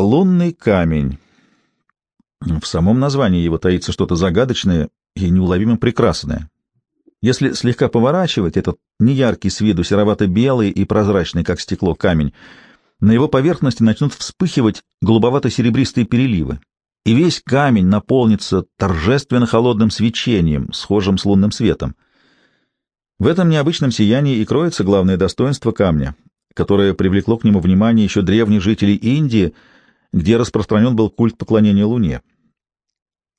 Лунный камень. В самом названии его таится что-то загадочное и неуловимо прекрасное. Если слегка поворачивать этот неяркий с виду серовато-белый и прозрачный, как стекло, камень, на его поверхности начнут вспыхивать голубовато-серебристые переливы, и весь камень наполнится торжественно холодным свечением, схожим с лунным светом. В этом необычном сиянии и кроется главное достоинство камня, которое привлекло к нему внимание еще древних жителей Индии, где распространен был культ поклонения Луне.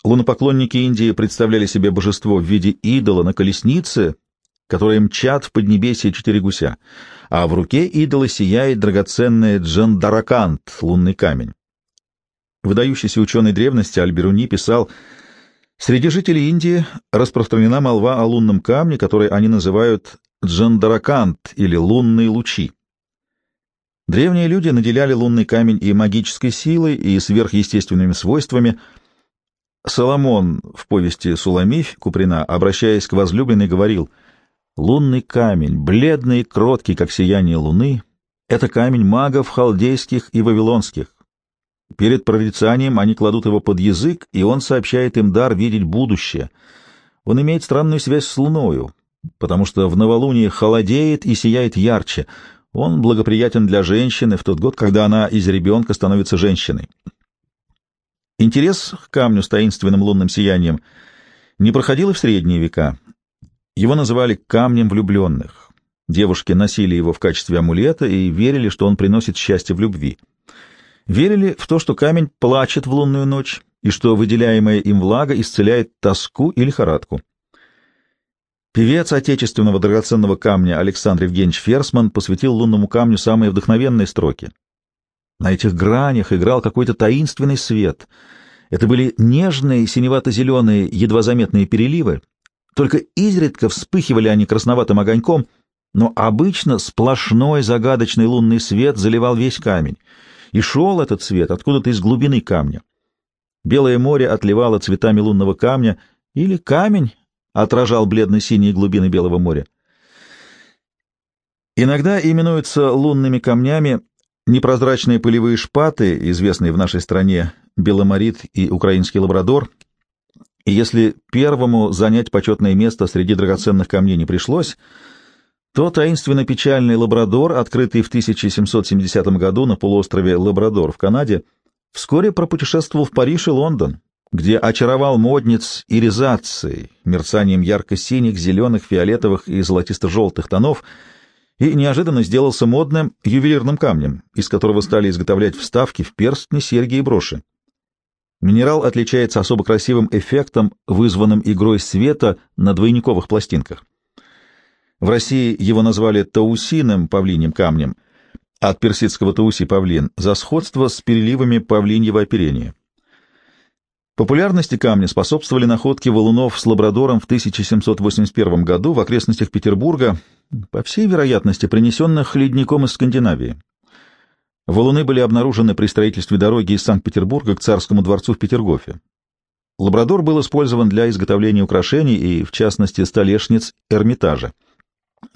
Лунопоклонники Индии представляли себе божество в виде идола на колеснице, которые мчат в поднебесье четыре гуся, а в руке идола сияет драгоценный джандаракант, лунный камень. Выдающийся ученый древности Альберуни писал, «Среди жителей Индии распространена молва о лунном камне, который они называют джандаракант или лунные лучи. Древние люди наделяли лунный камень и магической силой, и сверхъестественными свойствами — Соломон в повести «Суламифь» Куприна, обращаясь к возлюбленной, говорил «Лунный камень, бледный и кроткий, как сияние луны, это камень магов халдейских и вавилонских. Перед прорицанием они кладут его под язык, и он сообщает им дар видеть будущее. Он имеет странную связь с луною, потому что в новолуние холодеет и сияет ярче. Он благоприятен для женщины в тот год, когда она из ребенка становится женщиной. Интерес к камню с таинственным лунным сиянием не проходил и в средние века. Его называли «камнем влюбленных». Девушки носили его в качестве амулета и верили, что он приносит счастье в любви. Верили в то, что камень плачет в лунную ночь и что выделяемая им влага исцеляет тоску и лихорадку. Певец отечественного драгоценного камня Александр Евгеньевич Ферсман посвятил лунному камню самые вдохновенные строки. На этих гранях играл какой-то таинственный свет. Это были нежные синевато-зеленые, едва заметные переливы. Только изредка вспыхивали они красноватым огоньком, но обычно сплошной загадочный лунный свет заливал весь камень. И шел этот свет откуда-то из глубины камня. Белое море отливало цветами лунного камня, или камень отражал бледно-синие глубины Белого моря. Иногда именуются лунными камнями Непрозрачные пылевые шпаты, известные в нашей стране беломорит и украинский лабрадор, и если первому занять почетное место среди драгоценных камней не пришлось, то таинственно-печальный лабрадор, открытый в 1770 году на полуострове Лабрадор в Канаде, вскоре пропутешествовал в Париж и Лондон, где очаровал модниц иризацией, мерцанием ярко-синих, зеленых, фиолетовых и золотисто-желтых тонов — и неожиданно сделался модным ювелирным камнем, из которого стали изготовлять вставки в перстни, серьги и броши. Минерал отличается особо красивым эффектом, вызванным игрой света на двойниковых пластинках. В России его назвали таусиным павлиним камнем, от персидского тауси павлин, за сходство с переливами павлиньего оперения. Популярности камня способствовали находки валунов с лабрадором в 1781 году в окрестностях Петербурга, по всей вероятности, принесенных ледником из Скандинавии. Валуны были обнаружены при строительстве дороги из Санкт-Петербурга к царскому дворцу в Петергофе. Лабрадор был использован для изготовления украшений и, в частности, столешниц Эрмитажа.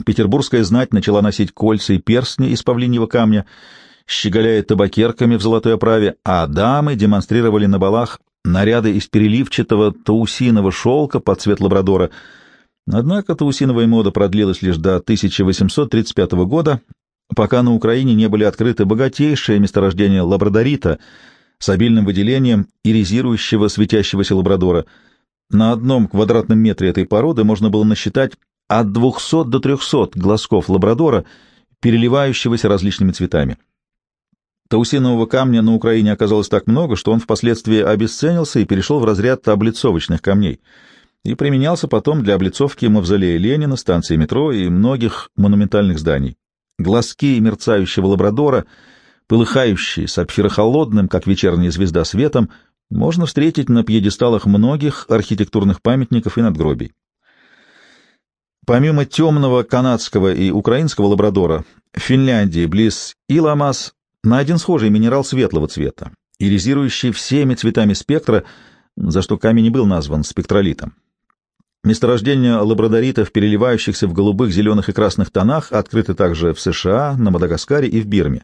Петербургская знать начала носить кольца и перстни из павлиньего камня, щеголяя табакерками в золотой оправе, а дамы демонстрировали на балах наряды из переливчатого таусиного шелка под цвет лабрадора — Однако таусиновая мода продлилась лишь до 1835 года, пока на Украине не были открыты богатейшие месторождения лабрадорита с обильным выделением иризирующего светящегося лабрадора. На одном квадратном метре этой породы можно было насчитать от 200 до 300 глазков лабрадора, переливающегося различными цветами. Таусинового камня на Украине оказалось так много, что он впоследствии обесценился и перешел в разряд облицовочных камней — и применялся потом для облицовки мавзолея Ленина, станции метро и многих монументальных зданий. Глазки мерцающего лабрадора, полыхающие сапфирохолодным, как вечерняя звезда, светом, можно встретить на пьедесталах многих архитектурных памятников и надгробий. Помимо темного канадского и украинского лабрадора, в Финляндии, близ Иламас, найден схожий минерал светлого цвета, иризирующий всеми цветами спектра, за что камень и был назван спектролитом. Месторождения лабрадоритов, переливающихся в голубых, зеленых и красных тонах, открыты также в США, на Мадагаскаре и в Бирме.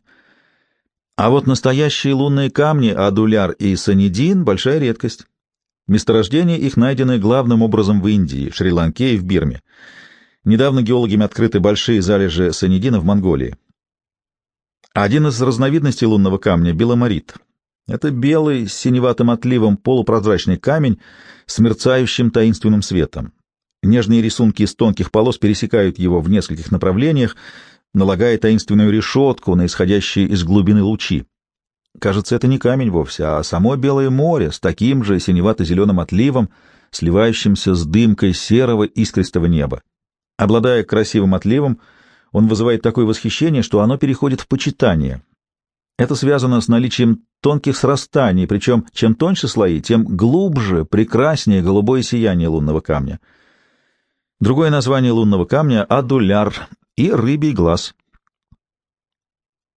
А вот настоящие лунные камни Адуляр и Санидин — большая редкость. Месторождения их найдены главным образом в Индии, Шри-Ланке и в Бирме. Недавно геологами открыты большие залежи санидина в Монголии. Один из разновидностей лунного камня — беломорит. Это белый с синеватым отливом полупрозрачный камень с мерцающим таинственным светом. Нежные рисунки из тонких полос пересекают его в нескольких направлениях, налагая таинственную решетку на исходящие из глубины лучи. Кажется, это не камень вовсе, а само Белое море с таким же синевато-зеленым отливом, сливающимся с дымкой серого искристого неба. Обладая красивым отливом, он вызывает такое восхищение, что оно переходит в почитание. Это связано с наличием тонких срастаний, причем чем тоньше слои, тем глубже, прекраснее голубое сияние лунного камня. Другое название лунного камня — адуляр и рыбий глаз.